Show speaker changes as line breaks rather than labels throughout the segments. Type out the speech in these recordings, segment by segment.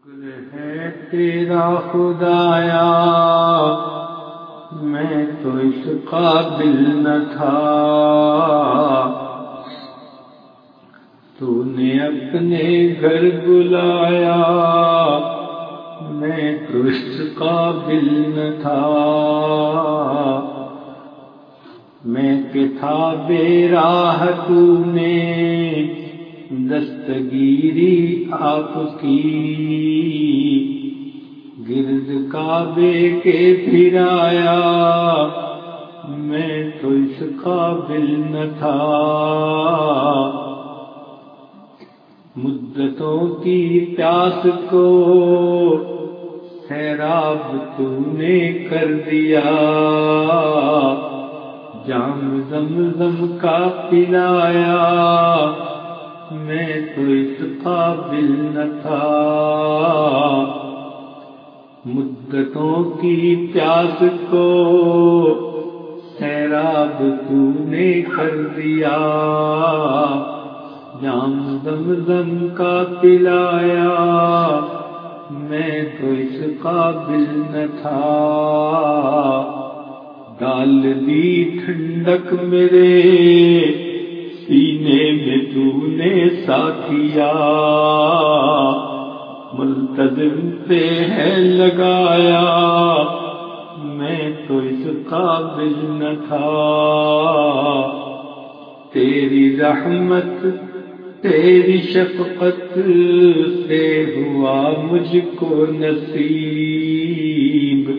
شکر ہے تیرا خدایا۔ میں تو اس قابل نہ تھا۔ تو نے اپنے گھر بلایا۔ میں تو اس قابل نہ تھا۔ میں کہ تھا بے راہ تو نے دستگیری آپ کی۔ گرد کعبے کے پھرایا، میں تو اس قابل نہ تھا۔ مدتوں کی پیاس کو سیراب تو نے کر دیا۔ جام زم کا پلایا میں تو اس قابل نہ تھا۔ مدتوں کی پیاس کو سیراب تو نے کر دیا۔ جام زم کا پلایا۔ میں تو اس قابل نہ تھا۔ ڈال دی ٹھنڈک میرے۔ سینے میں تو نے ساتھیا ملتظم پہ ہے لگایا۔ میں تو اس قابل نہ تھا۔ تیری رحمت، تیری شفقت سے ہوا مجھ کو نصیب۔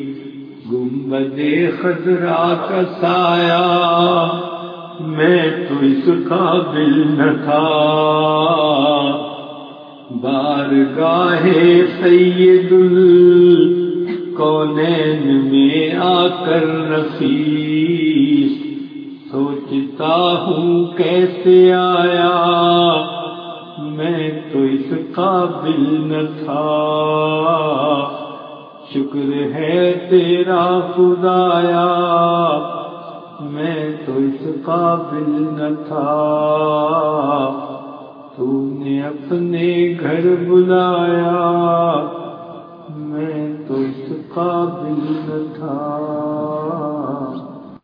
گنبد خزرا کا سایہ میں تو اس قابل نہ تھا۔ بار گاہے سید کونین میں آ کر رفیس سوچتا ہوں کیسے آیا۔ میں تو اس قابل نہ تھا۔ شکر ہے تیرا خدایا۔ میں تو اس قابل نہ تھا۔ تو نے اپنے گھر بلایا۔ میں تو اس قابل نہ تھا۔